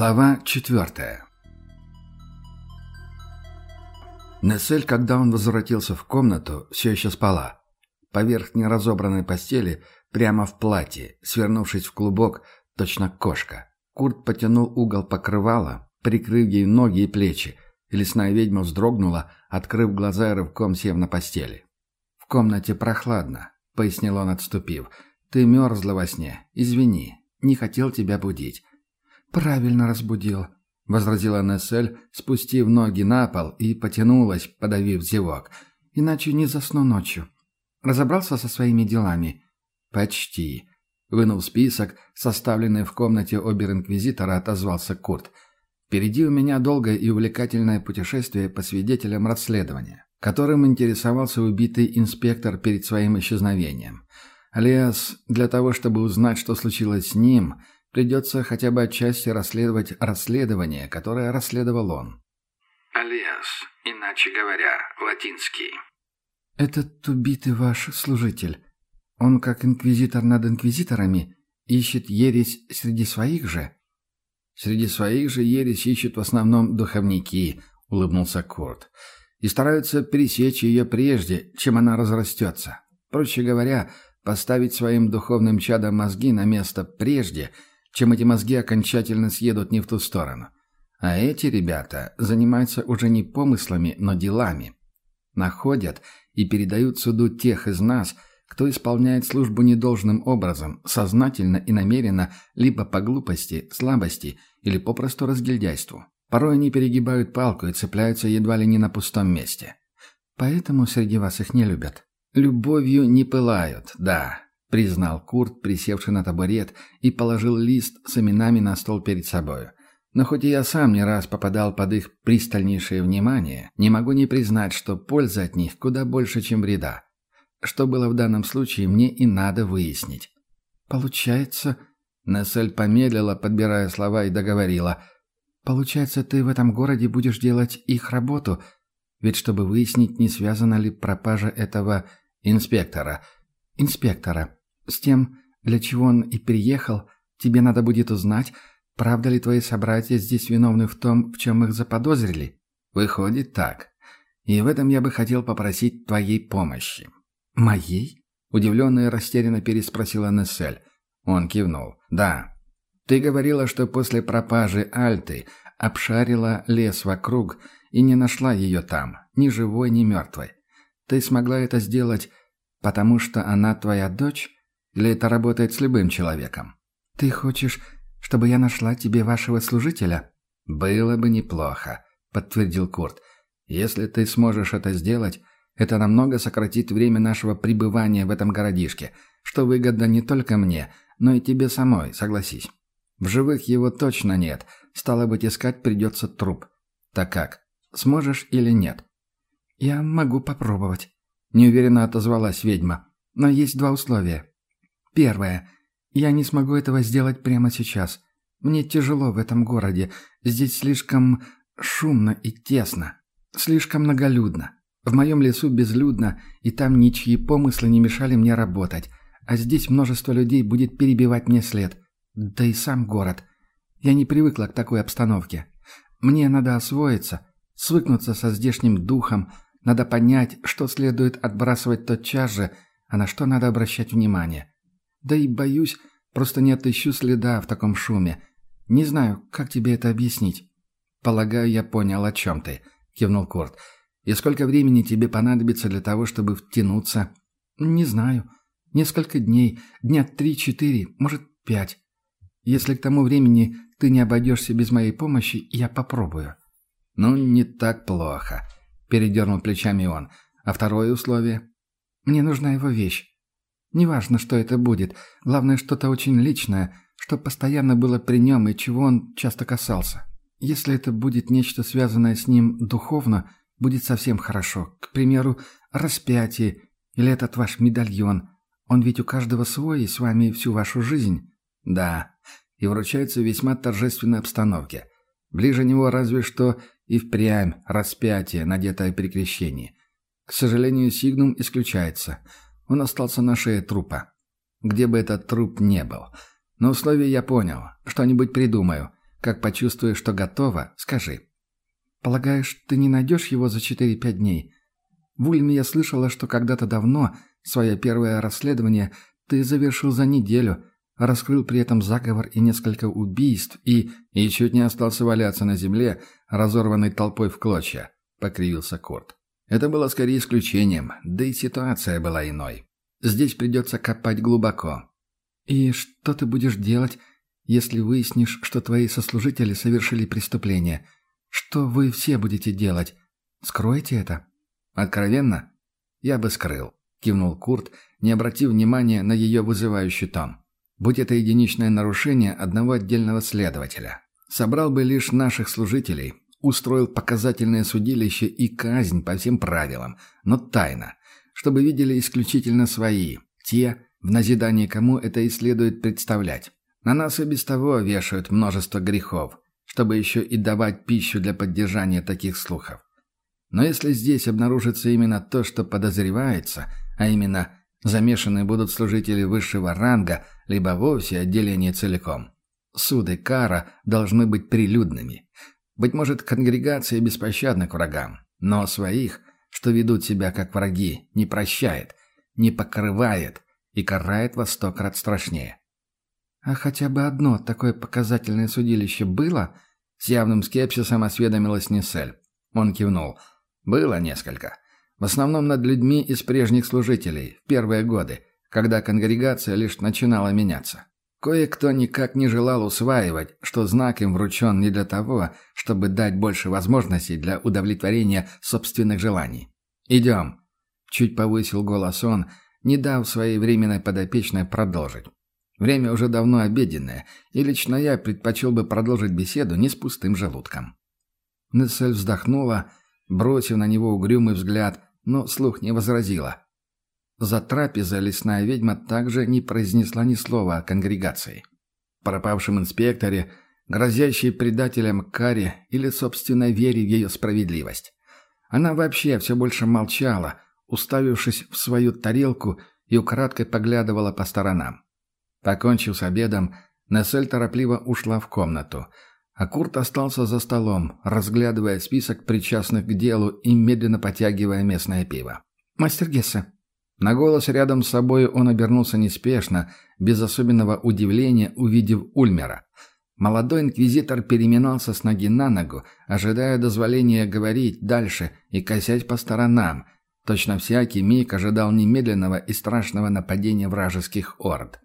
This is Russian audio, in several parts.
Глава четвертая Нессель, когда он возвратился в комнату, все еще спала. Поверх неразобранной постели, прямо в платье, свернувшись в клубок, точно кошка. Курт потянул угол покрывала, прикрыв ей ноги и плечи, и лесная ведьма вздрогнула, открыв глаза и рывком сев на постели. «В комнате прохладно», — пояснил он, отступив. «Ты мерзла во сне. Извини, не хотел тебя будить». «Правильно разбудил», — возразила Нессель, спустив ноги на пол и потянулась, подавив зевок. «Иначе не засну ночью. Разобрался со своими делами?» «Почти». Вынув список, составленный в комнате обер-инквизитора, отозвался Курт. «Впереди у меня долгое и увлекательное путешествие по свидетелям расследования, которым интересовался убитый инспектор перед своим исчезновением. Алиас, для того, чтобы узнать, что случилось с ним, придется хотя бы отчасти расследовать расследование, которое расследовал он». Алиас, иначе говоря, латинский. «Этот убитый ваш служитель». Он, как инквизитор над инквизиторами, ищет ересь среди своих же. Среди своих же ересь ищут в основном духовники, улыбнулся Курт, и стараются пересечь ее прежде, чем она разрастется. Проще говоря, поставить своим духовным чадом мозги на место прежде, чем эти мозги окончательно съедут не в ту сторону. А эти ребята занимаются уже не помыслами, но делами. Находят и передают суду тех из нас – кто исполняет службу недолжным образом, сознательно и намеренно, либо по глупости, слабости или попросту разгильдяйству. Порой они перегибают палку и цепляются едва ли не на пустом месте. Поэтому среди вас их не любят. Любовью не пылают, да, признал Курт, присевший на табурет, и положил лист с именами на стол перед собою. Но хоть и я сам не раз попадал под их пристальнейшее внимание, не могу не признать, что польза от них куда больше, чем вреда. Что было в данном случае, мне и надо выяснить. Получается... Нессель помедлила, подбирая слова, и договорила. «Получается, ты в этом городе будешь делать их работу? Ведь чтобы выяснить, не связана ли пропажа этого инспектора. Инспектора. С тем, для чего он и приехал, тебе надо будет узнать, правда ли твои собратья здесь виновны в том, в чем их заподозрили. Выходит так. И в этом я бы хотел попросить твоей помощи. «Моей?» – удивленно и растерянно переспросила Нессель. Он кивнул. «Да. Ты говорила, что после пропажи Альты обшарила лес вокруг и не нашла ее там, ни живой, ни мертвой. Ты смогла это сделать, потому что она твоя дочь? Или это работает с любым человеком? Ты хочешь, чтобы я нашла тебе вашего служителя?» «Было бы неплохо», — подтвердил Курт. «Если ты сможешь это сделать, это намного сократит время нашего пребывания в этом городишке, что выгодно не только мне, но и тебе самой, согласись. В живых его точно нет, стало быть, искать придется труп. Так как, сможешь или нет?» «Я могу попробовать», — неуверенно отозвалась ведьма. «Но есть два условия. Первое. Я не смогу этого сделать прямо сейчас. Мне тяжело в этом городе. Здесь слишком шумно и тесно. Слишком многолюдно. В моем лесу безлюдно, и там ничьи помыслы не мешали мне работать. А здесь множество людей будет перебивать мне след. Да и сам город. Я не привыкла к такой обстановке. Мне надо освоиться, свыкнуться со здешним духом, надо понять, что следует отбрасывать тотчас же, а на что надо обращать внимание. Да и, боюсь, просто не отыщу следа в таком шуме. Не знаю, как тебе это объяснить. «Полагаю, я понял, о чем ты», — кивнул Курт. И сколько времени тебе понадобится для того, чтобы втянуться? Не знаю. Несколько дней, дня три-четыре, может, пять. Если к тому времени ты не обойдешься без моей помощи, я попробую. Ну, не так плохо, передернул плечами он. А второе условие? Мне нужна его вещь. Неважно, что это будет. Главное, что-то очень личное, что постоянно было при нем и чего он часто касался. Если это будет нечто связанное с ним духовно, будет совсем хорошо. К примеру, распятие или этот ваш медальон. Он ведь у каждого свой и с вами всю вашу жизнь. Да, и вручается в весьма торжественной обстановке. Ближе него разве что и впрямь распятие, надетое при крещении. К сожалению, сигнум исключается. Он остался на шее трупа. Где бы этот труп не был. Но условия я понял. Что-нибудь придумаю. Как почувствуешь, что готова, скажи. Полагаешь, ты не найдешь его за 4-5 дней? В Ульме я слышала, что когда-то давно, свое первое расследование, ты завершил за неделю, раскрыл при этом заговор и несколько убийств и... и чуть не остался валяться на земле, разорванной толпой в клочья, — покривился Курт. Это было скорее исключением, да и ситуация была иной. Здесь придется копать глубоко. И что ты будешь делать, если выяснишь, что твои сослужители совершили преступление? Что вы все будете делать? Скройте это. Откровенно? Я бы скрыл, кивнул Курт, не обратив внимания на ее вызывающий тон. Будь это единичное нарушение одного отдельного следователя. Собрал бы лишь наших служителей, устроил показательное судилище и казнь по всем правилам, но тайно, чтобы видели исключительно свои, те, в назидание кому это и следует представлять. На нас и без того вешают множество грехов, чтобы еще и давать пищу для поддержания таких слухов. Но если здесь обнаружится именно то, что подозревается, а именно замешаны будут служители высшего ранга, либо вовсе отделение целиком, суд и кара должны быть прилюдными. Быть может, конгрегация беспощадна к врагам, но своих, что ведут себя как враги, не прощает, не покрывает и карает во сто крат страшнее. «А хотя бы одно такое показательное судилище было?» С явным скепсисом осведомилась Нессель. Он кивнул. «Было несколько. В основном над людьми из прежних служителей, в первые годы, когда конгрегация лишь начинала меняться. Кое-кто никак не желал усваивать, что знак им вручен не для того, чтобы дать больше возможностей для удовлетворения собственных желаний. «Идем», — чуть повысил голос он, не дав своей временной подопечной продолжить. Время уже давно обеденное, и лично я предпочел бы продолжить беседу не с пустым желудком. Нессель вздохнула, бросив на него угрюмый взгляд, но слух не возразила. За трапезой лесная ведьма также не произнесла ни слова о конгрегации. Пропавшем инспекторе, грозящей предателям Каре или собственной вере в ее справедливость. Она вообще все больше молчала, уставившись в свою тарелку и украдкой поглядывала по сторонам. Покончив с обедом, Нессель торопливо ушла в комнату, а Курт остался за столом, разглядывая список причастных к делу и медленно потягивая местное пиво. «Мастер Гессе». На голос рядом с собой он обернулся неспешно, без особенного удивления, увидев Ульмера. Молодой инквизитор переминался с ноги на ногу, ожидая дозволения говорить дальше и косясь по сторонам. Точно всякий миг ожидал немедленного и страшного нападения вражеских орд.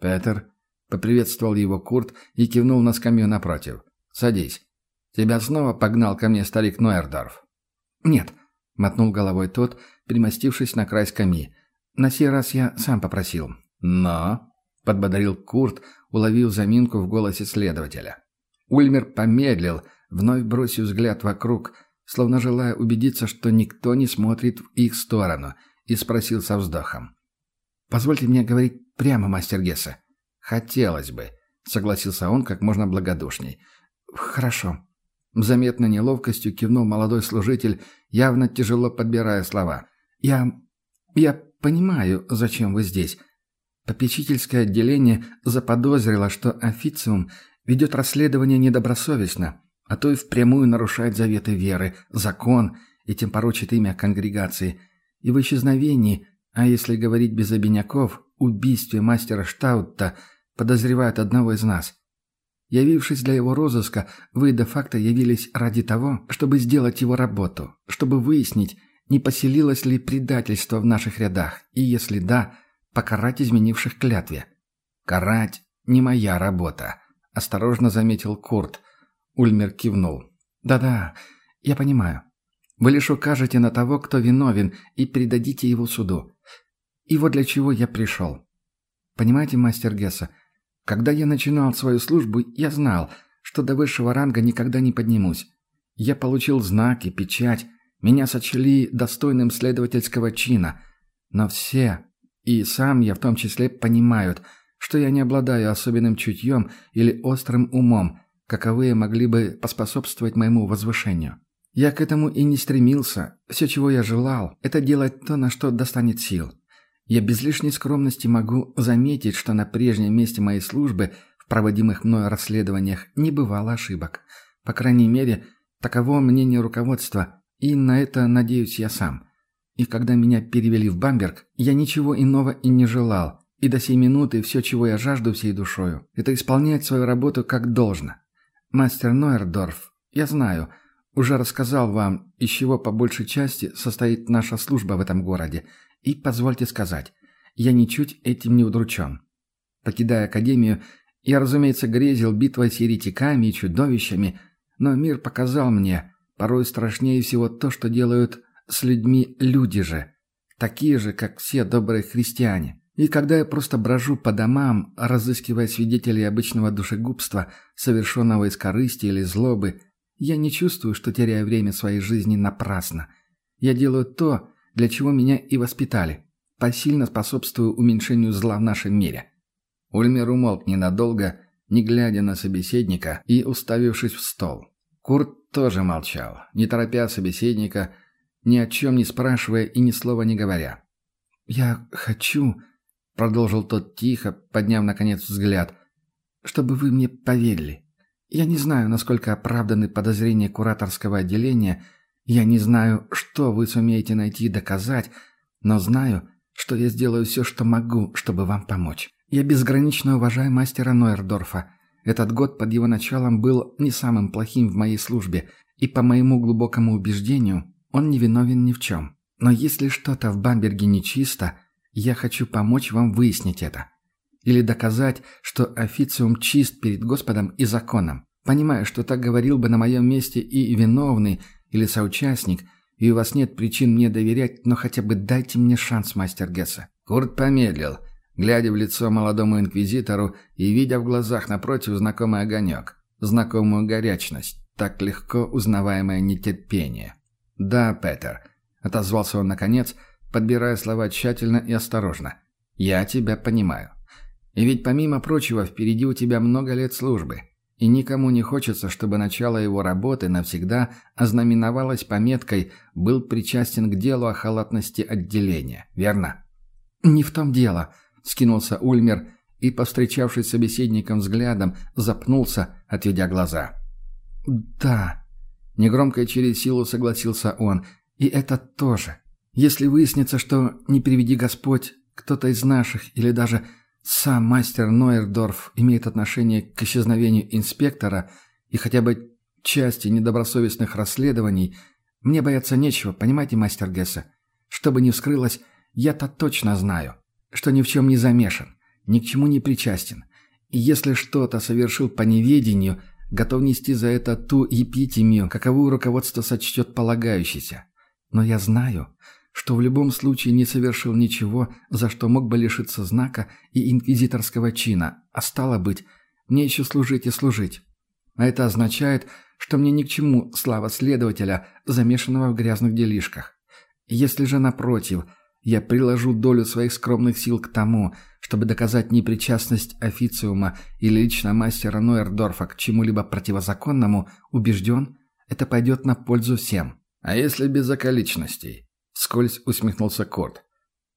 «Петер», — поприветствовал его Курт и кивнул на скамью напротив. «Садись. Тебя снова погнал ко мне старик Нойердорф». «Нет», — мотнул головой тот, примостившись на край скамьи. «На сей раз я сам попросил». «Но», — подбодрил Курт, уловив заминку в голосе следователя. Ульмер помедлил, вновь бросив взгляд вокруг, словно желая убедиться, что никто не смотрит в их сторону, и спросил со вздохом. «Позвольте мне говорить прямо, мастер Гесса». «Хотелось бы», — согласился он как можно благодушней. «Хорошо». Заметно неловкостью кивнул молодой служитель, явно тяжело подбирая слова. «Я... я понимаю, зачем вы здесь. Попечительское отделение заподозрило, что официум ведет расследование недобросовестно, а то и впрямую нарушает заветы веры, закон, и тем порочит имя конгрегации. И в исчезновении а если говорить без обиняков, убийстве мастера Штаутта подозревают одного из нас. Явившись для его розыска, вы де-факто явились ради того, чтобы сделать его работу, чтобы выяснить, не поселилось ли предательство в наших рядах, и если да, покарать изменивших клятве. «Карать не моя работа», — осторожно заметил Курт. Ульмер кивнул. «Да-да, я понимаю. Вы лишь укажете на того, кто виновен, и передадите его суду. И вот для чего я пришел. Понимаете, мастер Гесса, когда я начинал свою службу, я знал, что до высшего ранга никогда не поднимусь. Я получил знаки, печать, меня сочли достойным следовательского чина. Но все, и сам я в том числе, понимают, что я не обладаю особенным чутьем или острым умом, каковые могли бы поспособствовать моему возвышению. Я к этому и не стремился. Все, чего я желал, это делать то, на что достанет сил. Я без лишней скромности могу заметить, что на прежнем месте моей службы, в проводимых мною расследованиях не бывало ошибок. По крайней мере, таково мнение руководства, и на это надеюсь я сам. И когда меня перевели в Бамберг, я ничего иного и не желал. И до сей минуты все, чего я жажду всей душою, это исполнять свою работу как должно. Мастер Нойердорф, я знаю, уже рассказал вам, из чего по большей части состоит наша служба в этом городе. И позвольте сказать, я ничуть этим не удручен. Покидая Академию, я, разумеется, грезил битвой с еретиками и чудовищами, но мир показал мне, порой страшнее всего то, что делают с людьми люди же, такие же, как все добрые христиане. И когда я просто брожу по домам, разыскивая свидетелей обычного душегубства, совершенного из корысти или злобы, я не чувствую, что теряю время своей жизни напрасно. Я делаю то, для чего меня и воспитали. Посильно способствую уменьшению зла в нашем мире. Ульмер умолк ненадолго, не глядя на собеседника и уставившись в стол. Курт тоже молчал, не торопя собеседника, ни о чем не спрашивая и ни слова не говоря. «Я хочу...» — продолжил тот тихо, подняв, наконец, взгляд. «Чтобы вы мне поверили. Я не знаю, насколько оправданы подозрения кураторского отделения, я не знаю, что вы сумеете найти и доказать, но знаю, что я сделаю все, что могу, чтобы вам помочь. Я безгранично уважаю мастера Нойердорфа. Этот год под его началом был не самым плохим в моей службе, и по моему глубокому убеждению, он не виновен ни в чем. Но если что-то в Бамберге нечисто, я хочу помочь вам выяснить это. Или доказать, что официум чист перед Господом и законом. Понимаю, что так говорил бы на моем месте и виновный, или соучастник, и у вас нет причин мне доверять, но хотя бы дайте мне шанс, мастер Гесса». Курт помедлил, глядя в лицо молодому инквизитору и видя в глазах напротив знакомый огонек, знакомую горячность, так легко узнаваемое нетерпение. «Да, Петер», — отозвался он наконец, подбирая слова тщательно и осторожно. «Я тебя понимаю. И ведь, помимо прочего, впереди у тебя много лет службы, и никому не хочется, чтобы начало его работы навсегда ознаменовалось пометкой «был причастен к делу о халатности отделения», верно?» «Не в том дело», — скинулся Ульмер и, повстречавшись с собеседником взглядом, запнулся, отведя глаза. «Да», Негромко и через силу согласился он. «И это тоже. Если выяснится, что, не приведи Господь, кто-то из наших или даже сам мастер Нойердорф имеет отношение к исчезновению инспектора и хотя бы части недобросовестных расследований, мне бояться нечего, понимаете, мастер Гесса? Что бы ни вскрылось, я-то точно знаю, что ни в чем не замешан, ни к чему не причастен. И если что-то совершил по неведению – готов нести за это ту епитемию, каковую руководство сочтет полагающейся. Но я знаю, что в любом случае не совершил ничего, за что мог бы лишиться знака и инквизиторского чина, а стало быть, мне еще служить и служить. А это означает, что мне ни к чему слава следователя, замешанного в грязных делишках. Если же, напротив, я приложу долю своих скромных сил к тому, чтобы доказать непричастность официума или лично мастера Нойердорфа к чему-либо противозаконному, убежден, это пойдет на пользу всем. А если без околичностей? Скользь усмехнулся Корт.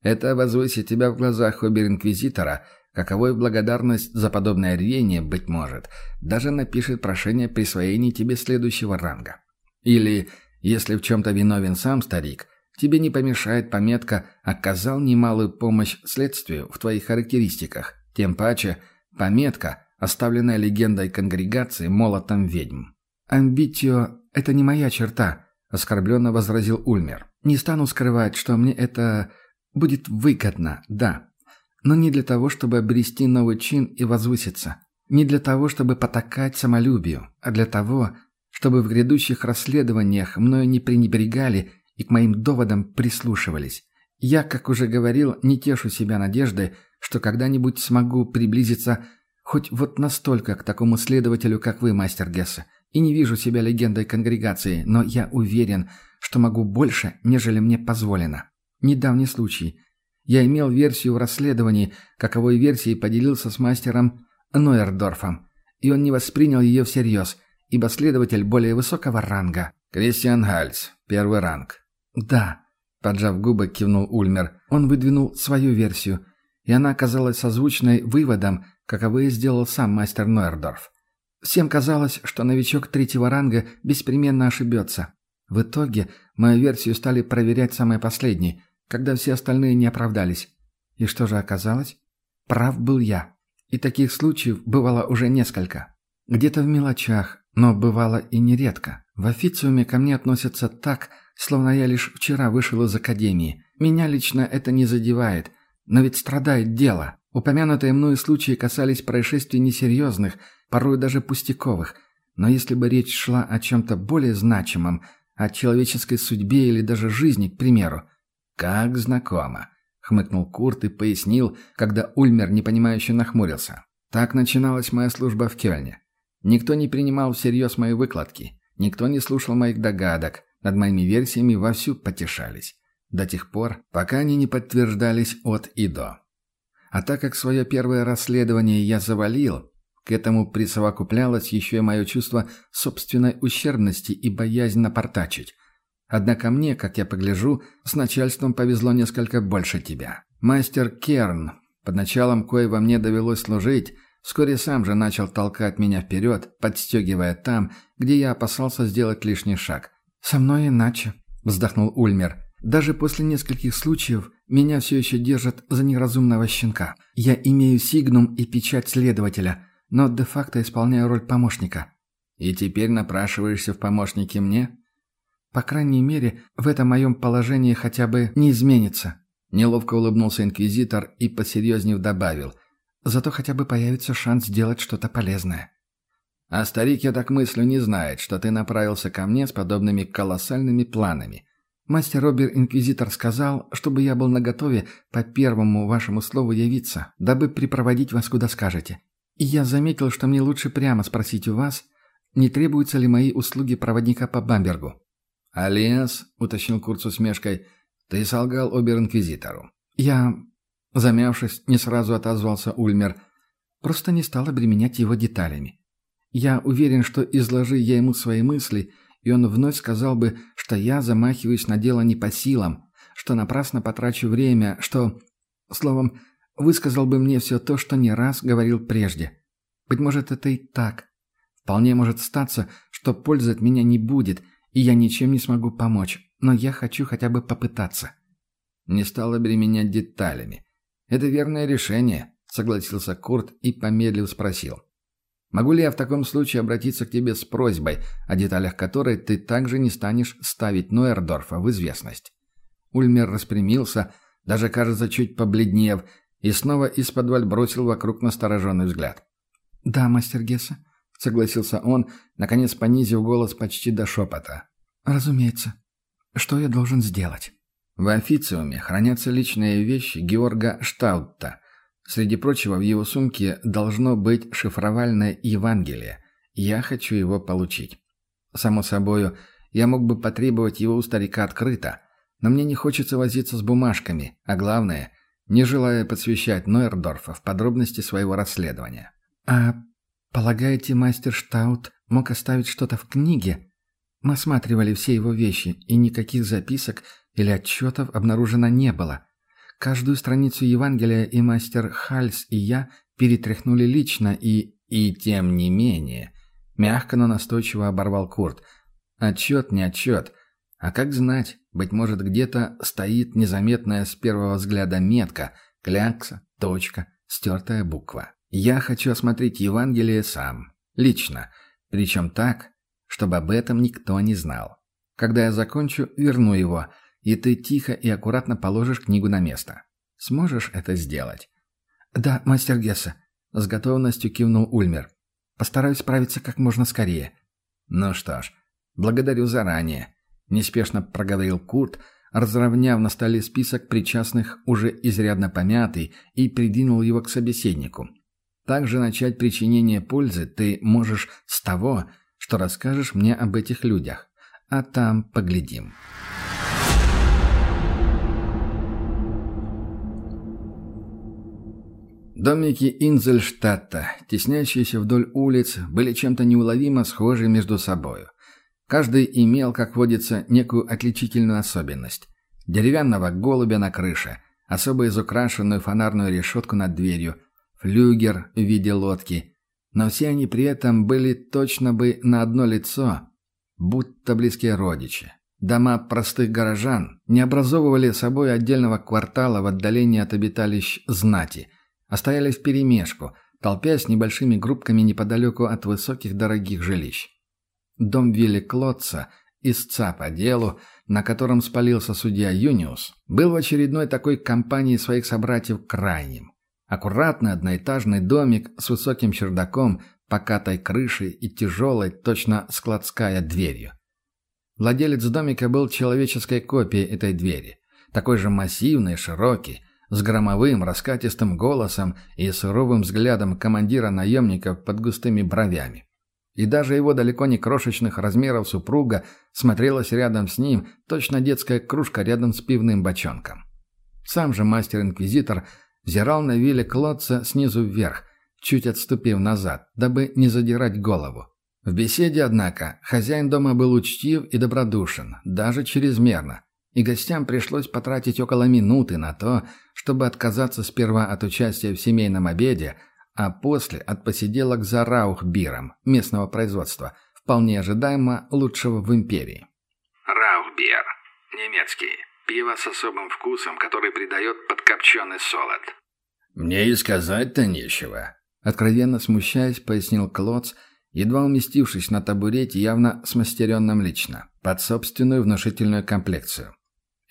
Это возвысит тебя в глазах обер-инквизитора, каковой благодарность за подобное рвение, быть может, даже напишет прошение присвоения тебе следующего ранга. Или, если в чем-то виновен сам старик – Тебе не помешает пометка «Оказал немалую помощь следствию в твоих характеристиках». Тем паче пометка, оставленная легендой конгрегации молотом ведьм. «Амбитио – это не моя черта», – оскорбленно возразил Ульмер. «Не стану скрывать, что мне это будет выгодно, да. Но не для того, чтобы обрести новый чин и возвыситься. Не для того, чтобы потакать самолюбию, а для того, чтобы в грядущих расследованиях мною не пренебрегали и к моим доводам прислушивались. Я, как уже говорил, не тешу себя надеждой, что когда-нибудь смогу приблизиться хоть вот настолько к такому следователю, как вы, мастер Гесса. И не вижу себя легендой конгрегации, но я уверен, что могу больше, нежели мне позволено. Недавний случай. Я имел версию в расследовании, каковой версией поделился с мастером Нойердорфом, и он не воспринял ее всерьез, ибо следователь более высокого ранга. Кристиан Гальц, первый ранг. «Да», — поджав губы, кивнул Ульмер. Он выдвинул свою версию, и она оказалась созвучной выводам, каковые сделал сам мастер Нойердорф. Всем казалось, что новичок третьего ранга беспременно ошибется. В итоге мою версию стали проверять самые последние, когда все остальные не оправдались. И что же оказалось? Прав был я. И таких случаев бывало уже несколько. Где-то в мелочах, но бывало и нередко. В официуме ко мне относятся так, словно я лишь вчера вышел из академии. Меня лично это не задевает, но ведь страдает дело. Упомянутые мною случаи касались происшествий несерьезных, порой даже пустяковых. Но если бы речь шла о чем-то более значимом, о человеческой судьбе или даже жизни, к примеру. «Как знакомо», — хмыкнул Курт и пояснил, когда Ульмер непонимающе нахмурился. «Так начиналась моя служба в Кёльне. Никто не принимал всерьез мои выкладки, никто не слушал моих догадок, над моими версиями вовсю потешались. До тех пор, пока они не подтверждались от и до. А так как свое первое расследование я завалил, к этому присовокуплялось еще и мое чувство собственной ущербности и боязнь напортачить. Однако мне, как я погляжу, с начальством повезло несколько больше тебя. Мастер Керн, под началом кое во мне довелось служить, вскоре сам же начал толкать меня вперед, подстегивая там, где я опасался сделать лишний шаг. «Со мной иначе», — вздохнул Ульмер. Даже после нескольких случаев меня все еще держат за неразумного щенка. Я имею сигнум и печать следователя, но де-факто исполняю роль помощника. И теперь напрашиваешься в помощники мне? По крайней мере, в этом моем положении хотя бы не изменится. Неловко улыбнулся инквизитор и, посерьезнее добавил. Зато хотя бы появится шанс сделать что-то полезное. А старик, я так мыслю, не знает, что ты направился ко мне с подобными колоссальными планами. Мастер Робер-инквизитор сказал, чтобы я был наготове по первому вашему слову явиться, дабы припроводить вас куда скажете. И я заметил, что мне лучше прямо спросить у вас, не требуются ли мои услуги проводника по Бамбергу. «Алиас», — уточнил Курт с усмешкой, — «ты солгал обер-инквизитору». «Я...» — замявшись, не сразу отозвался Ульмер. «Просто не стал обременять его деталями. Я уверен, что изложи я ему свои мысли — и он вновь сказал бы, что я замахиваюсь на дело не по силам, что напрасно потрачу время, что... Словом, высказал бы мне все то, что не раз говорил прежде. Быть может, это и так. Вполне может статься, что пользы от меня не будет, и я ничем не смогу помочь, но я хочу хотя бы попытаться. Не стал обременять деталями. Это верное решение, согласился Курт и, помедлив, спросил. Могу ли я в таком случае обратиться к тебе с просьбой, о деталях которой ты также не станешь ставить Нойердорфа в известность?» Ульмер распрямился, даже, кажется, чуть побледнев, и снова из-под бросил вокруг настороженный взгляд. «Да, мастер Гесса», — согласился он, наконец понизив голос почти до шепота. «Разумеется. Что я должен сделать?» В официуме хранятся личные вещи Георга Штаутта, Среди прочего, в его сумке должно быть шифровальное Евангелие. Я хочу его получить. Само собою, я мог бы потребовать его у старика открыто, но мне не хочется возиться с бумажками, а главное, не желая посвящать Нойердорфа в подробности своего расследования. «А полагаете, мастер Штаут мог оставить что-то в книге?» Мы осматривали все его вещи, и никаких записок или отчетов обнаружено не было. Каждую страницу Евангелия и мастер Хальс и я перетряхнули лично и... И тем не менее... Мягко, но настойчиво оборвал Курт. Отчет не отчет. А как знать, быть может, где-то стоит незаметная с первого взгляда метка, клякса, точка, стертая буква. Я хочу осмотреть Евангелие сам. Лично. Причем так, чтобы об этом никто не знал. Когда я закончу, верну его — и ты тихо и аккуратно положишь книгу на место. Сможешь это сделать?» «Да, мастер Гесса», — с готовностью кивнул Ульмер. «Постараюсь справиться как можно скорее». «Ну что ж, благодарю заранее», — неспешно проговорил Курт, разровняв на столе список причастных, уже изрядно помятый, и придвинул его к собеседнику. «Также начать причинение пользы ты можешь с того, что расскажешь мне об этих людях. А там поглядим». Домики Инзельштадта, теснящиеся вдоль улиц, были чем-то неуловимо схожи между собою. Каждый имел, как водится, некую отличительную особенность. Деревянного голубя на крыше, особо изукрашенную фонарную решетку над дверью, флюгер в виде лодки. Но все они при этом были точно бы на одно лицо, будто близкие родичи. Дома простых горожан не образовывали собой отдельного квартала в отдалении от обиталищ знати, а стояли вперемешку, толпясь небольшими группками неподалеку от высоких дорогих жилищ. Дом Вилли Клотца, истца по делу, на котором спалился судья Юниус, был в очередной такой компании своих собратьев крайним. Аккуратный одноэтажный домик с высоким чердаком, покатой крышей и тяжелой, точно складская дверью. Владелец домика был человеческой копией этой двери. Такой же массивный, широкий, с громовым, раскатистым голосом и суровым взглядом командира наемников под густыми бровями. И даже его далеко не крошечных размеров супруга смотрелась рядом с ним, точно детская кружка рядом с пивным бочонком. Сам же мастер-инквизитор взирал на Вилли Клотца снизу вверх, чуть отступив назад, дабы не задирать голову. В беседе, однако, хозяин дома был учтив и добродушен, даже чрезмерно, и гостям пришлось потратить около минуты на то, чтобы отказаться сперва от участия в семейном обеде, а после от посиделок за раухбиром местного производства, вполне ожидаемо лучшего в империи. Раухбир. Немецкий. Пиво с особым вкусом, который придает подкопченый солод. «Мне и сказать-то нечего», — откровенно смущаясь, пояснил Клоц, — едва уместившись на табурете, явно смастеренном лично, под собственную внушительную комплекцию.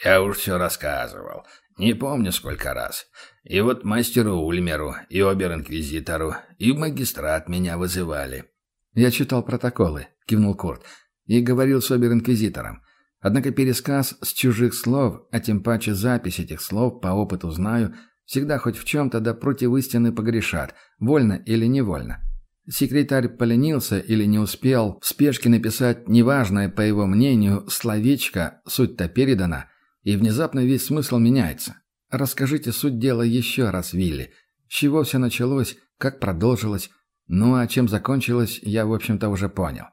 «Я уж все рассказывал. Не помню, сколько раз. И вот мастеру Ульмеру, и обер-инквизитору, и магистрат меня вызывали». «Я читал протоколы», — кивнул Курт, — «и говорил с обер-инквизитором. Однако пересказ с чужих слов, а тем паче запись этих слов, по опыту знаю, всегда хоть в чем-то да против истины погрешат, вольно или невольно. Секретарь поленился или не успел в спешке написать неважное, по его мнению, словечко, суть-то передана, и внезапно весь смысл меняется. Расскажите суть дела еще раз, Вилли. С чего все началось, как продолжилось, ну а чем закончилось, я, в общем-то, уже понял.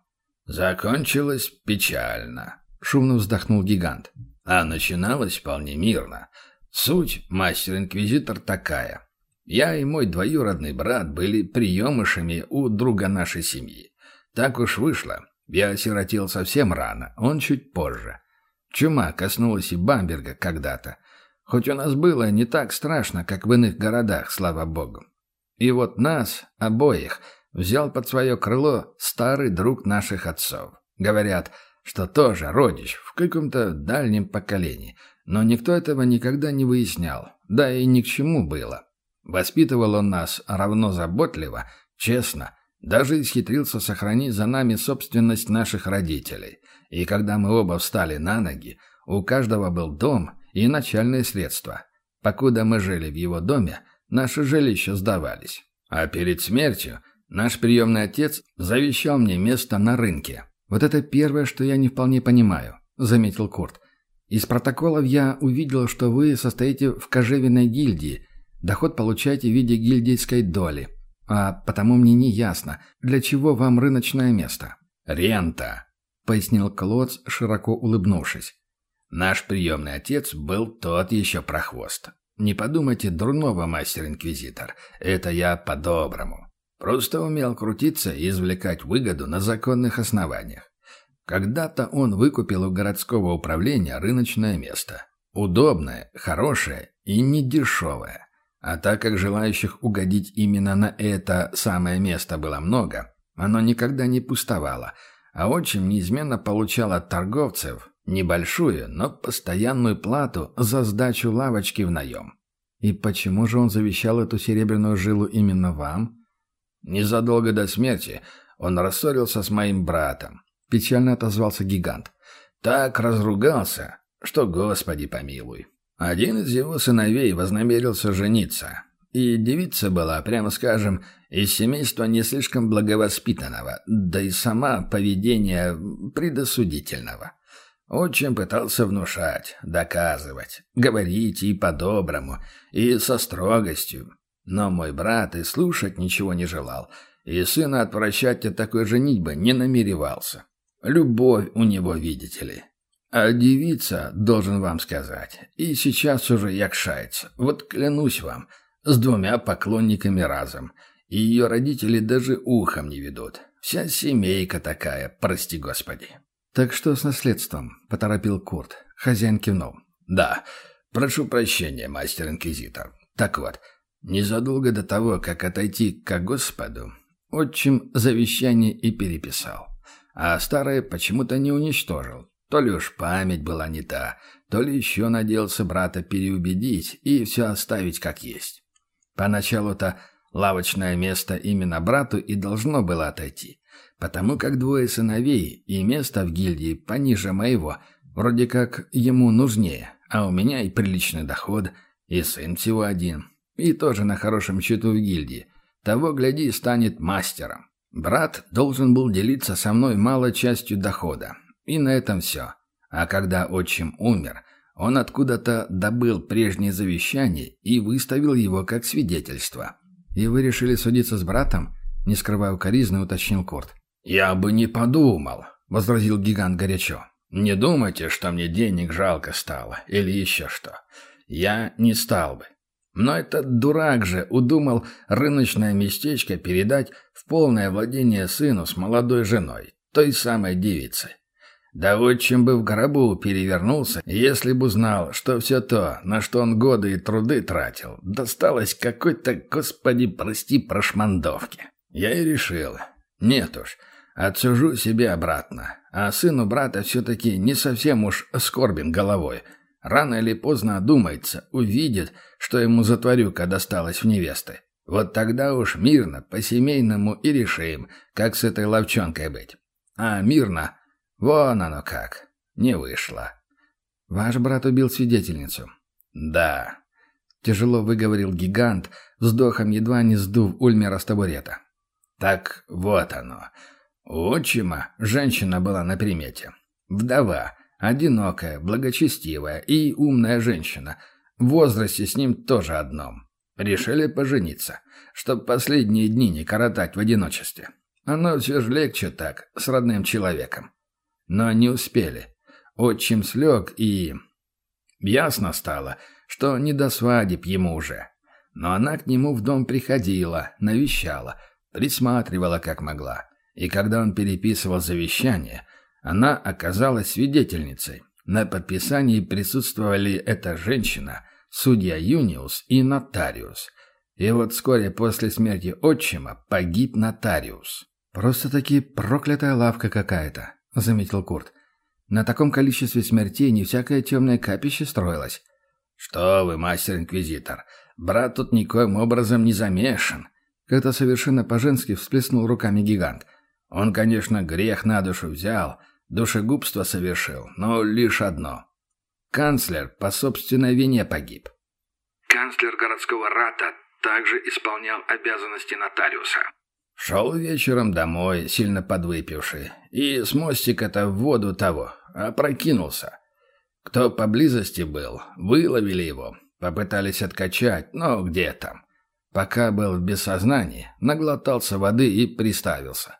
«Закончилось печально», — шумно вздохнул гигант. «А начиналось вполне мирно. Суть, мастер-инквизитор, такая. Я и мой двоюродный брат были приемышами у друга нашей семьи. Так уж вышло. Я осиротел совсем рано, он чуть позже. Чума коснулась и Бамберга когда-то. Хоть у нас было не так страшно, как в иных городах, слава богу. И вот нас, обоих, взял под свое крыло старый друг наших отцов. Говорят, что тоже родич в каком-то дальнем поколении, но никто этого никогда не выяснял, да и ни к чему было. Воспитывал он нас равно заботливо, честно, даже исхитрился сохранить за нами собственность наших родителей. И когда мы оба встали на ноги, у каждого был дом и начальные средства. Покуда мы жили в его доме, наши жилища сдавались. А перед смертью наш приемный отец завещал мне место на рынке. «Вот это первое, что я не вполне понимаю», — заметил Курт. «Из протоколов я увидел, что вы состоите в кожевенной гильдии, Доход получаете в виде гильдейской доли. А потому мне не ясно, для чего вам рыночное место. «Рента», — пояснил Клодс, широко улыбнувшись. «Наш приемный отец был тот еще прохвост. Не подумайте дурного, мастер-инквизитор. Это я по-доброму. Просто умел крутиться и извлекать выгоду на законных основаниях. Когда-то он выкупил у городского управления рыночное место. Удобное, хорошее и недешевое. А так как желающих угодить именно на это самое место было много, оно никогда не пустовало, а очень неизменно получало от торговцев небольшую, но постоянную плату за сдачу лавочки в наем. И почему же он завещал эту серебряную жилу именно вам? Незадолго до смерти он рассорился с моим братом. Печально отозвался гигант. Так разругался, что Господи помилуй. Один из его сыновей вознамерился жениться, и девица была, прямо скажем, из семейства не слишком благовоспитанного, да и сама поведение предосудительного. Очень пытался внушать, доказывать, говорить и по-доброму, и со строгостью. Но мой брат и слушать ничего не желал, и сына отвращать от такой женитьбы не намеревался. Любовь у него, видите ли, а девица, должен вам сказать, и сейчас уже якшается. Вот клянусь вам, С двумя поклонниками разом. И ее родители даже ухом не ведут. Вся семейка такая, прости господи. «Так что с наследством?» — поторопил Курт. Хозяин кивнул. «Да. Прошу прощения, мастер-инквизитор. Так вот, незадолго до того, как отойти к Господу, отчим завещание и переписал. А старое почему-то не уничтожил. То ли уж память была не та, то ли еще надеялся брата переубедить и все оставить как есть. Поначалу-то лавочное место именно брату и должно было отойти, потому как двое сыновей и место в гильдии пониже моего, вроде как ему нужнее, а у меня и приличный доход, и сын всего один, и тоже на хорошем счету в гильдии. Того, гляди, станет мастером. Брат должен был делиться со мной малой частью дохода. И на этом все. А когда отчим умер, он откуда-то добыл прежнее завещание и выставил его как свидетельство. «И вы решили судиться с братом?» Не скрывая укоризны, уточнил Корт. «Я бы не подумал», — возразил гигант горячо. «Не думайте, что мне денег жалко стало или еще что. Я не стал бы. Но этот дурак же удумал рыночное местечко передать в полное владение сыну с молодой женой, той самой девицей. Да отчим бы в гробу перевернулся, если бы узнал, что все то, на что он годы и труды тратил, досталось какой-то, господи, прости, прошмандовке. Я и решил. Нет уж, отсужу себе обратно. А сыну брата все-таки не совсем уж скорбен головой – Рано или поздно одумается, увидит, что ему затворюка досталась в невесты. Вот тогда уж мирно, по-семейному и решим, как с этой ловчонкой быть. А мирно, вон оно как, не вышло. Ваш брат убил свидетельницу. Да. Тяжело выговорил гигант, вздохом едва не сдув Ульмера с табурета. Так вот оно. У отчима женщина была на примете. Вдова, Одинокая, благочестивая и умная женщина. В возрасте с ним тоже одном. Решили пожениться, чтобы последние дни не коротать в одиночестве. Оно все же легче так, с родным человеком. Но не успели. Отчим слег и... Ясно стало, что не до свадеб ему уже. Но она к нему в дом приходила, навещала, присматривала как могла. И когда он переписывал завещание, она оказалась свидетельницей. На подписании присутствовали эта женщина, судья Юниус и нотариус. И вот вскоре после смерти отчима погиб нотариус. «Просто-таки проклятая лавка какая-то», — заметил Курт. «На таком количестве смертей не всякое темное капище строилось». «Что вы, мастер-инквизитор, брат тут никоим образом не замешан». Как-то совершенно по-женски всплеснул руками гигант. «Он, конечно, грех на душу взял, Душегубство совершил, но лишь одно. Канцлер по собственной вине погиб. Канцлер городского рата также исполнял обязанности нотариуса. Шел вечером домой, сильно подвыпивший, и с мостика-то в воду того, опрокинулся. Кто поблизости был, выловили его, попытались откачать, но где там. Пока был в бессознании, наглотался воды и приставился.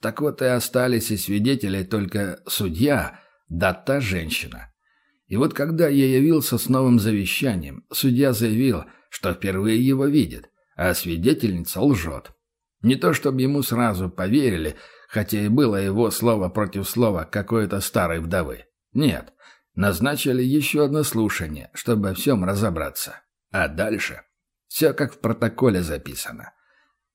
Так вот и остались и свидетели только судья, да та женщина. И вот когда я явился с новым завещанием, судья заявил, что впервые его видит, а свидетельница лжет. Не то чтобы ему сразу поверили, хотя и было его слово против слова какой-то старой вдовы. Нет, назначили еще одно слушание, чтобы о всем разобраться. А дальше все как в протоколе записано.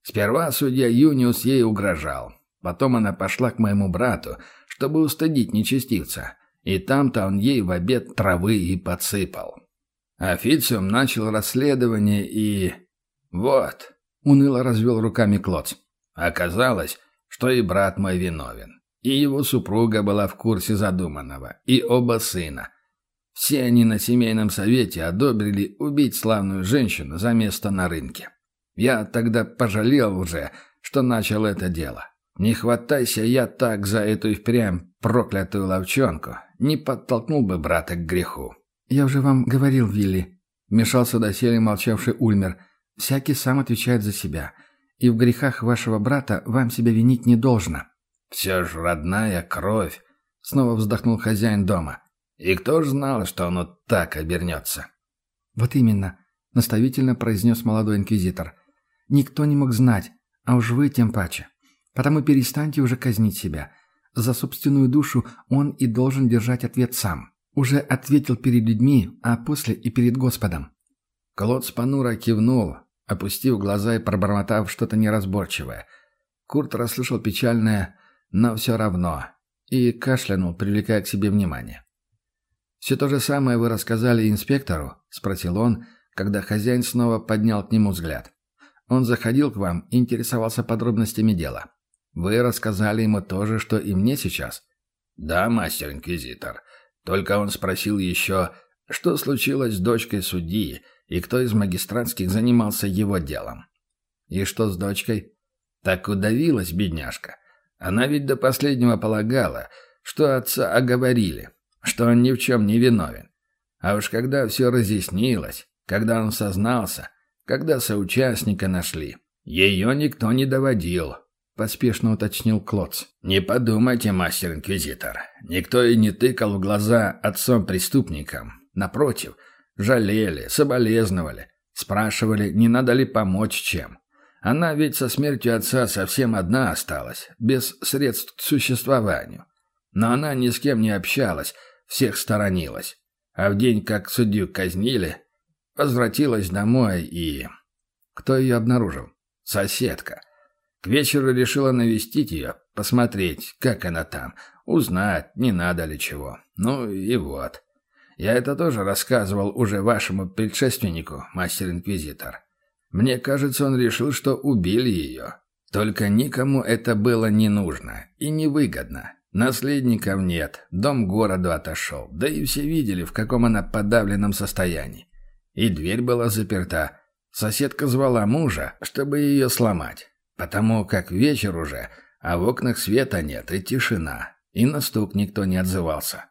Сперва судья Юниус ей угрожал, Потом она пошла к моему брату, чтобы устыдить нечестивца, и там-то он ей в обед травы и подсыпал. Официум начал расследование и... Вот, уныло развел руками Клоц. Оказалось, что и брат мой виновен, и его супруга была в курсе задуманного, и оба сына. Все они на семейном совете одобрили убить славную женщину за место на рынке. Я тогда пожалел уже, что начал это дело. Не хватайся я так за эту и впрямь проклятую ловчонку, не подтолкнул бы брата к греху. «Я уже вам говорил, Вилли», — вмешался доселе молчавший Ульмер. «Всякий сам отвечает за себя, и в грехах вашего брата вам себя винить не должно». «Все ж родная кровь», — снова вздохнул хозяин дома. «И кто ж знал, что оно так обернется?» «Вот именно. — наставительно произнес молодой инквизитор. «Никто не мог знать, а уж вы тем паче. Потому перестаньте уже казнить себя. За собственную душу он и должен держать ответ сам. Уже ответил перед людьми, а после и перед Господом». Клод Спанура кивнул, опустив глаза и пробормотав что-то неразборчивое. Курт расслышал печальное «но все равно» и кашлянул, привлекая к себе внимание. «Все то же самое вы рассказали инспектору?» – спросил он, когда хозяин снова поднял к нему взгляд. Он заходил к вам и интересовался подробностями дела. Вы рассказали ему то же, что и мне сейчас?» «Да, мастер-инквизитор. Только он спросил еще, что случилось с дочкой судьи и кто из магистратских занимался его делом». «И что с дочкой?» «Так удавилась бедняжка. Она ведь до последнего полагала, что отца оговорили, что он ни в чем не виновен. А уж когда все разъяснилось, когда он сознался, когда соучастника нашли, ее никто не доводил, — поспешно уточнил Клоц. «Не подумайте, мастер-инквизитор. Никто и не тыкал в глаза отцом-преступникам. Напротив, жалели, соболезновали, спрашивали, не надо ли помочь чем. Она ведь со смертью отца совсем одна осталась, без средств к существованию. Но она ни с кем не общалась, всех сторонилась. А в день, как судью казнили, возвратилась домой и... Кто ее обнаружил? Соседка. К вечеру решила навестить ее, посмотреть, как она там, узнать, не надо ли чего. Ну и вот. Я это тоже рассказывал уже вашему предшественнику, мастер-инквизитор. Мне кажется, он решил, что убили ее. Только никому это было не нужно и невыгодно. Наследников нет, дом городу отошел, да и все видели, в каком она подавленном состоянии. И дверь была заперта. Соседка звала мужа, чтобы ее сломать. Потому как вечер уже, а в окнах света нет и тишина. И на стук никто не отзывался.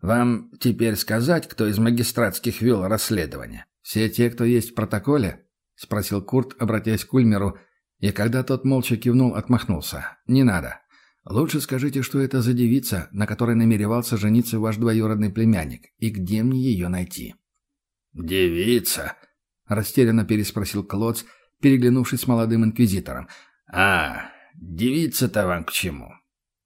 Вам теперь сказать, кто из магистратских вел расследование? Все те, кто есть в протоколе? — спросил Курт, обратясь к Ульмеру, и когда тот молча кивнул, отмахнулся. «Не надо. Лучше скажите, что это за девица, на которой намеревался жениться ваш двоюродный племянник, и где мне ее найти?» «Девица?» — растерянно переспросил Клоц, переглянувшись с молодым инквизитором. «А, девица-то вам к чему?»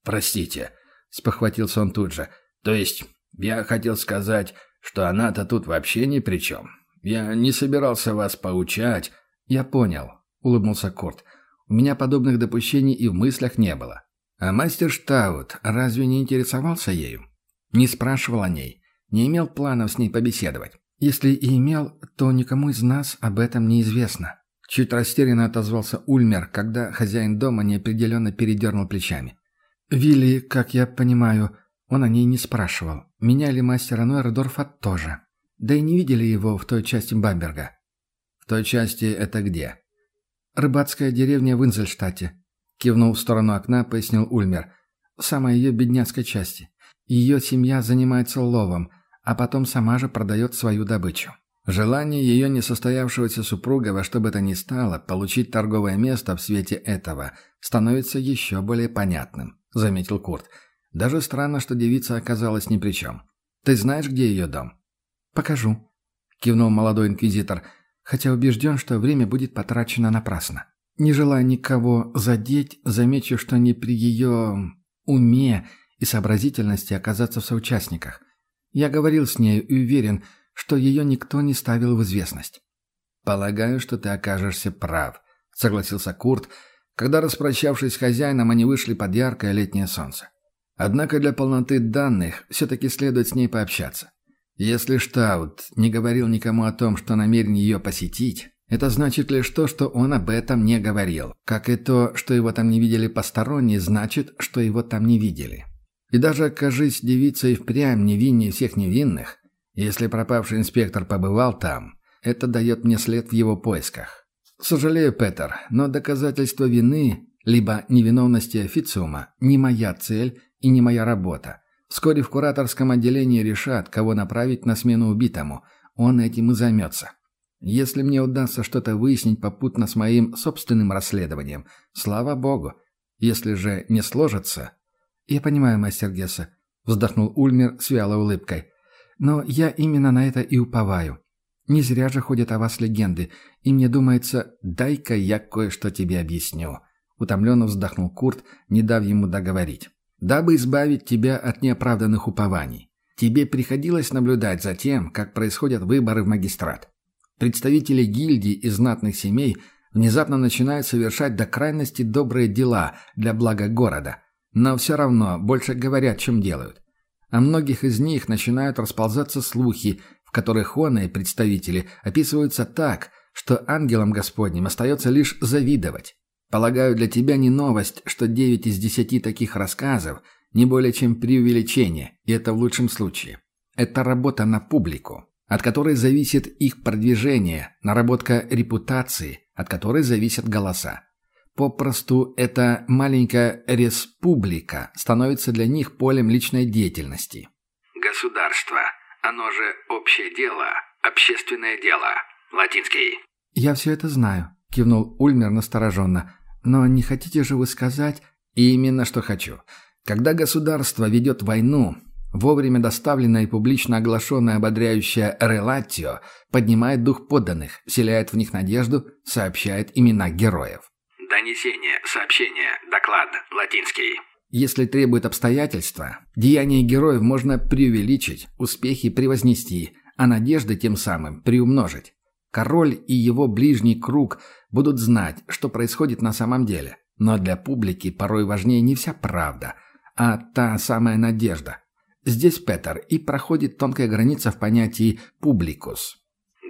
«Простите», — спохватился он тут же. «То есть я хотел сказать, что она-то тут вообще ни при чем. «Я не собирался вас поучать». «Я понял», — улыбнулся Корт. «У меня подобных допущений и в мыслях не было. А мастер Штаут разве не интересовался ею? Не спрашивал о ней, не имел планов с ней побеседовать. Если и имел, то никому из нас об этом не известно». Чуть растерянно отозвался Ульмер, когда хозяин дома неопределенно передернул плечами. «Вилли, как я понимаю, он о ней не спрашивал. Меня ли мастера Нойердорфа тоже?» Да и не видели его в той части Бамберга. В той части это где? Рыбацкая деревня в Инзельштате. Кивнул в сторону окна, пояснил Ульмер. Самой ее бедняцкой части. Ее семья занимается ловом, а потом сама же продает свою добычу. Желание ее несостоявшегося супруга во что бы то ни стало получить торговое место в свете этого становится еще более понятным, заметил Курт. Даже странно, что девица оказалась ни при чем. Ты знаешь, где ее дом? «Покажу», — кивнул молодой инквизитор, хотя убежден, что время будет потрачено напрасно. Не желая никого задеть, замечу, что не при ее уме и сообразительности оказаться в соучастниках. Я говорил с ней и уверен, что ее никто не ставил в известность. «Полагаю, что ты окажешься прав», — согласился Курт, когда, распрощавшись с хозяином, они вышли под яркое летнее солнце. Однако для полноты данных все-таки следует с ней пообщаться. Если Штаут не говорил никому о том, что намерен ее посетить, это значит лишь то, что он об этом не говорил. Как и то, что его там не видели посторонние, значит, что его там не видели. И даже окажись девица и впрямь невиннее всех невинных, если пропавший инспектор побывал там, это дает мне след в его поисках. Сожалею, Петер, но доказательство вины, либо невиновности официума, не моя цель и не моя работа. Вскоре в кураторском отделении решат, кого направить на смену убитому. Он этим и займется. Если мне удастся что-то выяснить попутно с моим собственным расследованием, слава богу. Если же не сложится... «Я понимаю, мастер Гесса», — вздохнул Ульмер с вялой улыбкой. «Но я именно на это и уповаю. Не зря же ходят о вас легенды, и мне думается, дай-ка я кое-что тебе объясню». Утомленно вздохнул Курт, не дав ему договорить. «Дабы избавить тебя от неоправданных упований. Тебе приходилось наблюдать за тем, как происходят выборы в магистрат. Представители гильдий и знатных семей внезапно начинают совершать до крайности добрые дела для блага города, но все равно больше говорят, чем делают. О многих из них начинают расползаться слухи, в которых он и представители описываются так, что ангелам Господним остается лишь завидовать. Полагаю, для тебя не новость, что девять из десяти таких рассказов не более чем преувеличение, и это в лучшем случае. Это работа на публику, от которой зависит их продвижение, наработка репутации, от которой зависят голоса. Попросту эта маленькая республика становится для них полем личной деятельности. Государство. Оно же общее дело, общественное дело. Латинский. «Я все это знаю», — кивнул Ульмер настороженно. «Но не хотите же вы сказать...» «Именно что хочу. Когда государство ведет войну, вовремя доставленная и публично оглашенная ободряющая «релатио» поднимает дух подданных, вселяет в них надежду, сообщает имена героев. Донесение, сообщение, доклад, латинский. Если требует обстоятельства, деяния героев можно преувеличить, успехи превознести, а надежды тем самым приумножить. Король и его ближний круг будут знать, что происходит на самом деле. Но для публики порой важнее не вся правда, а та самая надежда. Здесь, Петер, и проходит тонкая граница в понятии «публикус».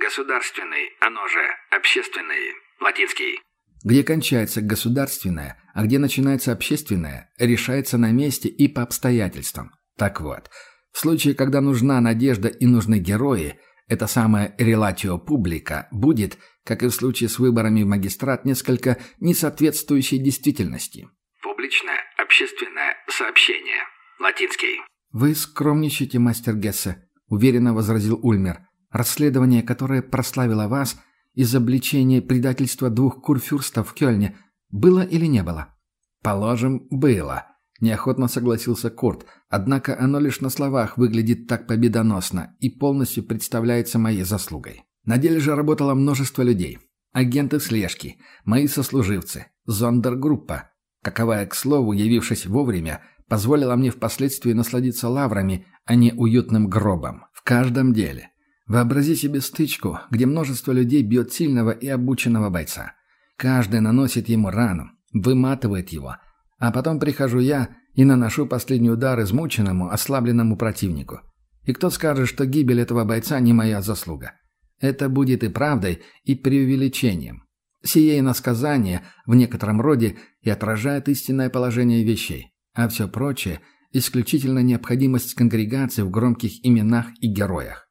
Государственный, оно же общественный, латинский. Где кончается государственное, а где начинается общественное, решается на месте и по обстоятельствам. Так вот, в случае, когда нужна надежда и нужны герои, эта самая «релатио публика» будет, как и в случае с выборами в магистрат, несколько несоответствующей действительности. Публичное, общественное сообщение. Латинский. «Вы скромничаете, мастер Гессе», — уверенно возразил Ульмер. «Расследование, которое прославило вас — изобличение предательства двух курфюрстов в Кёльне было или не было? Положим, было. Неохотно согласился Курт, однако оно лишь на словах выглядит так победоносно и полностью представляется моей заслугой. На деле же работало множество людей. Агенты слежки, мои сослуживцы, зондергруппа, каковая, к слову, явившись вовремя, позволила мне впоследствии насладиться лаврами, а не уютным гробом. В каждом деле. Вообрази себе стычку, где множество людей бьет сильного и обученного бойца. Каждый наносит ему рану, выматывает его. А потом прихожу я и наношу последний удар измученному, ослабленному противнику. И кто скажет, что гибель этого бойца не моя заслуга? Это будет и правдой, и преувеличением. Сие иносказание в некотором роде и отражает истинное положение вещей, а все прочее – исключительно необходимость конгрегации в громких именах и героях.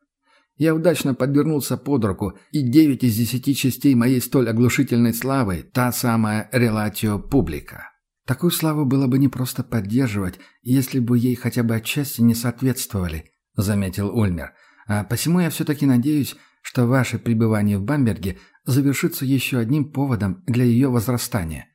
Я удачно подвернулся под руку, и девять из десяти частей моей столь оглушительной славы – та самая «релатио публика». Такую славу было бы непросто поддерживать, если бы ей хотя бы отчасти не соответствовали, – заметил Ульмер. А посему я все-таки надеюсь, что ваше пребывание в Бамберге завершится еще одним поводом для ее возрастания.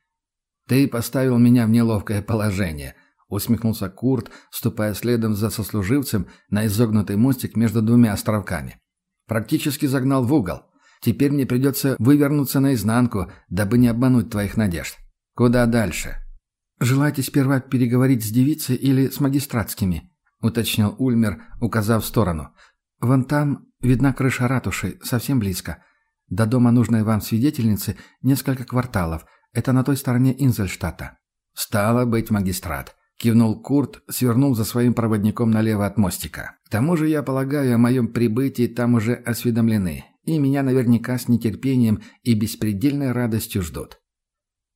Ты поставил меня в неловкое положение –— усмехнулся Курт, ступая следом за сослуживцем на изогнутый мостик между двумя островками. «Практически загнал в угол. Теперь мне придется вывернуться наизнанку, дабы не обмануть твоих надежд. Куда дальше?» «Желаете сперва переговорить с девицей или с магистратскими?» — уточнил Ульмер, указав в сторону. «Вон там видна крыша ратуши, совсем близко. До дома нужной вам свидетельницы несколько кварталов. Это на той стороне Инзельштата». «Стало быть, магистрат. — кивнул Курт, свернув за своим проводником налево от мостика. «К тому же, я полагаю, о моем прибытии там уже осведомлены, и меня наверняка с нетерпением и беспредельной радостью ждут».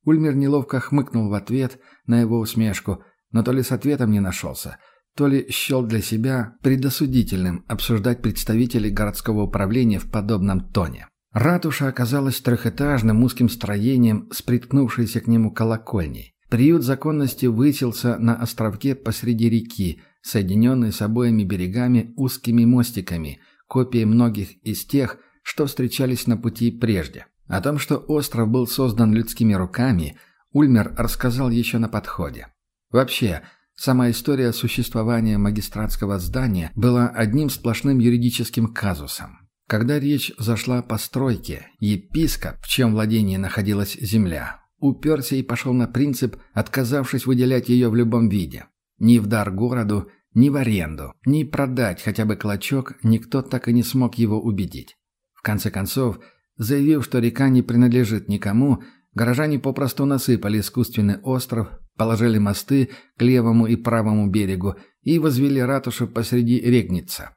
Ульмер неловко хмыкнул в ответ на его усмешку, но то ли с ответом не нашелся, то ли счел для себя предосудительным обсуждать представителей городского управления в подобном тоне. Ратуша оказалась трехэтажным узким строением с приткнувшейся к нему колокольней. Приют законности высился на островке посреди реки, соединенный с обоими берегами узкими мостиками, копией многих из тех, что встречались на пути прежде. О том, что остров был создан людскими руками, Ульмер рассказал еще на подходе. Вообще, сама история существования магистратского здания была одним сплошным юридическим казусом. Когда речь зашла о постройке, епископ, в чем владении находилась земля, уперся и пошел на принцип, отказавшись выделять ее в любом виде. Ни в дар городу, ни в аренду, ни продать хотя бы клочок никто так и не смог его убедить. В конце концов, заявив, что река не принадлежит никому, горожане попросту насыпали искусственный остров, положили мосты к левому и правому берегу и возвели ратушу посреди Регница.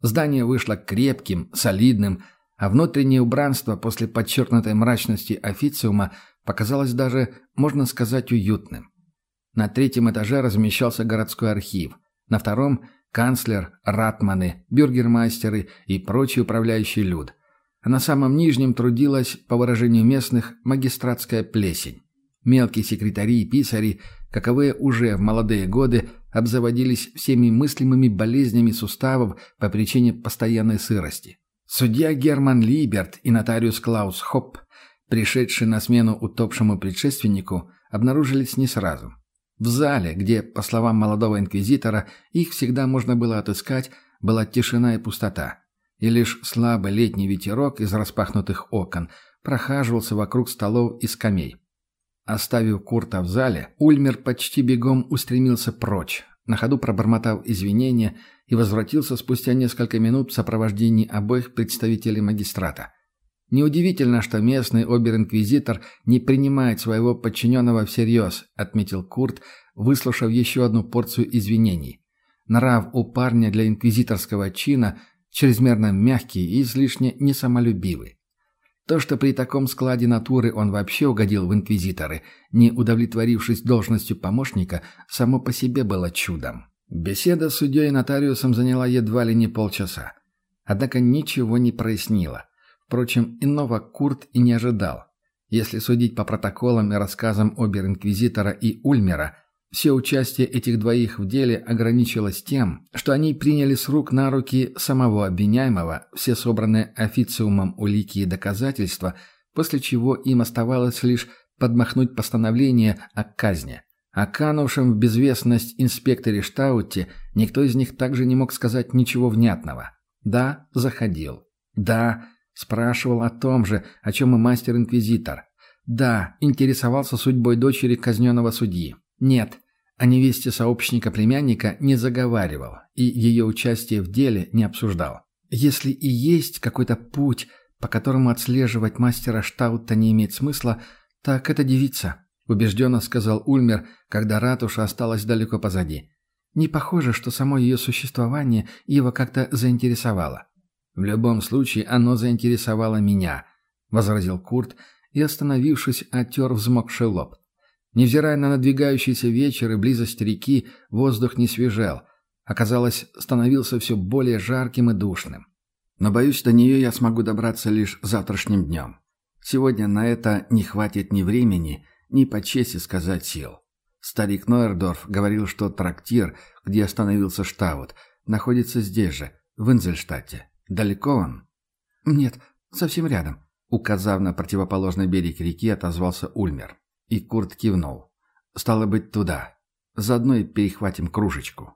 Здание вышло крепким, солидным, а внутреннее убранство после подчеркнутой мрачности официума показалось даже, можно сказать, уютным. На третьем этаже размещался городской архив, на втором – канцлер, ратманы, бюргермастеры и прочий управляющий люд. А на самом нижнем трудилась, по выражению местных, магистратская плесень. Мелкие секретари и писари, каковые уже в молодые годы обзаводились всеми мыслимыми болезнями суставов по причине постоянной сырости. Судья Герман Либерт и нотариус Клаус Хопп, пришедшие на смену утопшему предшественнику, обнаружились не сразу. В зале, где, по словам молодого инквизитора, их всегда можно было отыскать, была тишина и пустота. И лишь слабый летний ветерок из распахнутых окон прохаживался вокруг столов и скамей. Оставив Курта в зале, Ульмер почти бегом устремился прочь, на ходу пробормотав извинения и возвратился спустя несколько минут в сопровождении обоих представителей магистрата. «Неудивительно, что местный обер-инквизитор не принимает своего подчиненного всерьез», отметил Курт, выслушав еще одну порцию извинений. Нрав у парня для инквизиторского чина чрезмерно мягкий и излишне несамолюбивый. То, что при таком складе натуры он вообще угодил в инквизиторы, не удовлетворившись должностью помощника, само по себе было чудом. Беседа с судьей и нотариусом заняла едва ли не полчаса. Однако ничего не прояснило. Впрочем, иного Курт и не ожидал. Если судить по протоколам и рассказам обер-инквизитора и Ульмера, все участие этих двоих в деле ограничилось тем, что они приняли с рук на руки самого обвиняемого все собранные официумом улики и доказательства, после чего им оставалось лишь подмахнуть постановление о казни. О канувшем в безвестность инспекторе Штаутте никто из них также не мог сказать ничего внятного. Да, заходил. Да, Спрашивал о том же, о чем и мастер-инквизитор. Да, интересовался судьбой дочери казненного судьи. Нет, о невесте сообщника-племянника не заговаривал и ее участие в деле не обсуждал. Если и есть какой-то путь, по которому отслеживать мастера Штаута не имеет смысла, так это девица, убежденно сказал Ульмер, когда ратуша осталась далеко позади. Не похоже, что само ее существование его как-то заинтересовало. «В любом случае, оно заинтересовало меня», — возразил Курт и, остановившись, оттер взмокший лоб. Невзирая на надвигающийся вечер и близость реки, воздух не свежел. Оказалось, становился все более жарким и душным. Но, боюсь, до нее я смогу добраться лишь завтрашним днем. Сегодня на это не хватит ни времени, ни по чести сказать сил. Старик Нойердорф говорил, что трактир, где остановился Штаут, находится здесь же, в Инзельштадте. Далеко он? Нет, совсем рядом. Указав на противоположный берег реки, отозвался Ульмер. И Курт кивнул. Стало быть, туда. Заодно и перехватим кружечку.